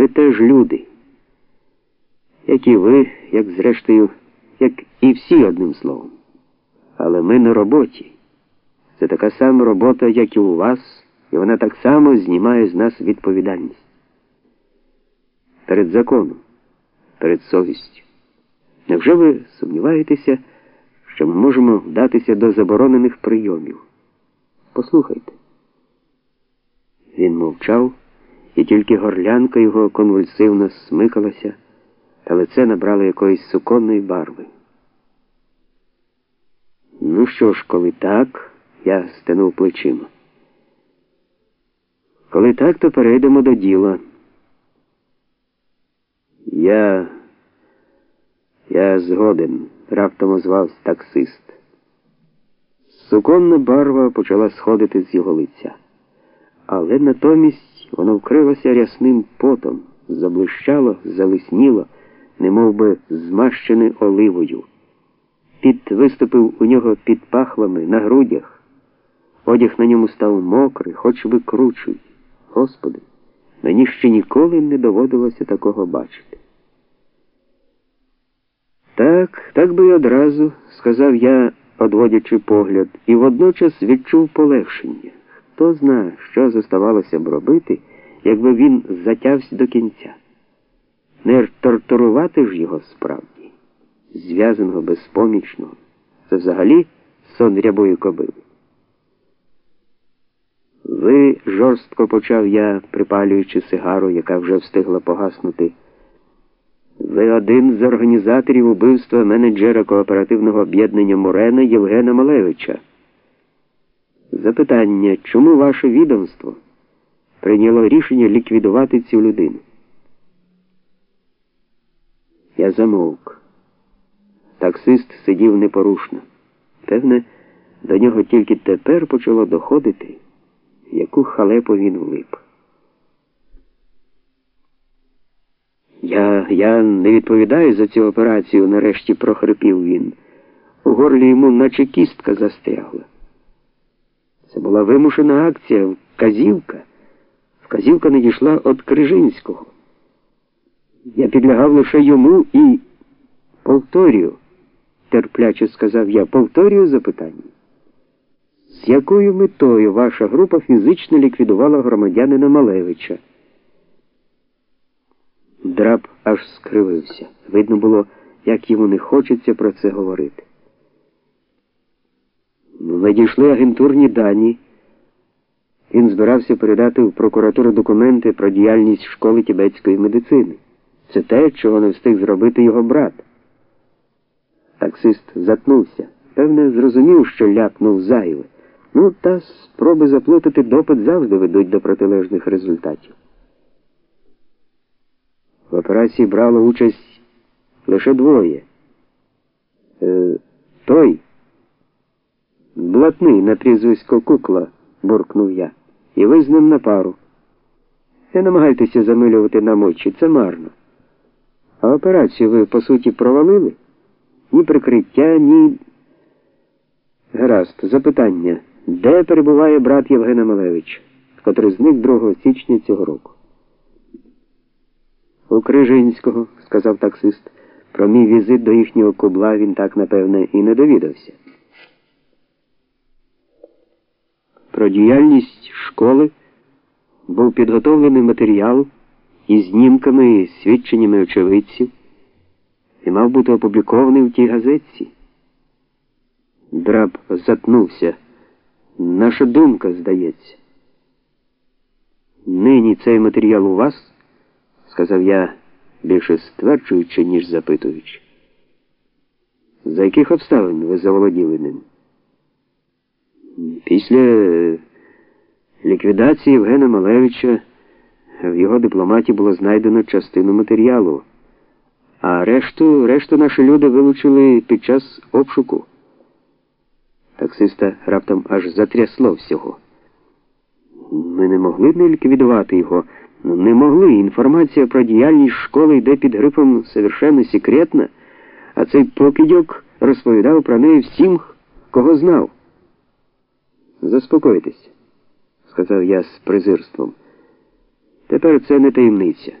Ми теж люди. Як і ви, як зрештою, як і всі одним словом. Але ми на роботі. Це така сама робота, як і у вас, і вона так само знімає з нас відповідальність. Перед законом, перед совістю. Невже ви сумніваєтеся, що ми можемо вдатися до заборонених прийомів? Послухайте. Він мовчав, і тільки горлянка його конвульсивно смикалася, та лице набрало якоїсь суконної барви. Ну що ж, коли так, я стенув плечима. Коли так, то перейдемо до діла. Я я згоден, раптом озвався таксист. Суконна барва почала сходити з його лиця, але натомість воно вкрилося рясним потом, заблищало, залисніло, немов би змащене оливою. Піт виступив у нього під пахвами на грудях. Одяг на ньому став мокрий, хоч викручуй. Господи, мені ще ніколи не доводилося такого бачити. Так, так би й одразу, сказав я, одводячи погляд, і водночас відчув полегшення. Хто зна, що зоставалося б робити, якби він затявся до кінця. Не тортурувати ж його справді, зв'язаного безпомічного, це взагалі сон рябої кобили. Ви жорстко почав я, припалюючи сигару, яка вже встигла погаснути. Ви один з організаторів убивства менеджера кооперативного об'єднання Морена Євгена Малевича. Запитання, чому ваше відомство прийняло рішення ліквідувати цю людину? Я замовк. Таксист сидів непорушно. Певне, до нього тільки тепер почало доходити, яку халепу він влип. Я я не відповідаю за цю операцію, нарешті прохрипів він. У горлі йому наче кістка застрягла. Це була вимушена акція, вказівка. Вказівка надійшла від Крижинського. Я підлягав лише йому і повторюю, терпляче сказав я, повторюю запитання. З якою метою ваша група фізично ліквідувала громадянина Малевича? Драб аж скривився. Видно було, як йому не хочеться про це говорити. Надійшли агентурні дані. Він збирався передати в прокуратуру документи про діяльність школи тібетської медицини. Це те, чого не встиг зробити його брат. Таксист затнувся. Певне, зрозумів, що ляпнув зайве. Ну, та спроби заплутати допит завжди ведуть до протилежних результатів. В операції брало участь лише двоє. Е, Той блатний на прізвисько кукла, буркнув я, і ви з ним на пару. Не намагайтеся замилювати нам очі, це марно. А операцію ви, по суті, провалили? Ні прикриття, ні. Гаразд, запитання. Де перебуває брат Євгена Малевич, котрий зник 2 січня цього року? У Крижинського, сказав таксист, про мій візит до їхнього кубла він так, напевне, і не довідався. Про діяльність школи був підготовлений матеріал із знімками і свідченнями очевидців і мав бути опублікований в тій газетці. Драб затнувся. Наша думка, здається. Нині цей матеріал у вас сказав я, більше стверджуючи, ніж запитуючи. За яких обставин ви заволоділи ним? Після ліквідації Євгена Малевича в його дипломаті було знайдено частину матеріалу, а решту, решту наші люди вилучили під час обшуку. Таксиста раптом аж затрясло всього. Ми не могли б не ліквідувати його. Не могли. Інформація про діяльність школи йде під грифом совершенно секретна, а цей покидьок розповідав про неї всім, кого знав. Заспокойтесь, сказав я з презирством. Тепер це не таємниця.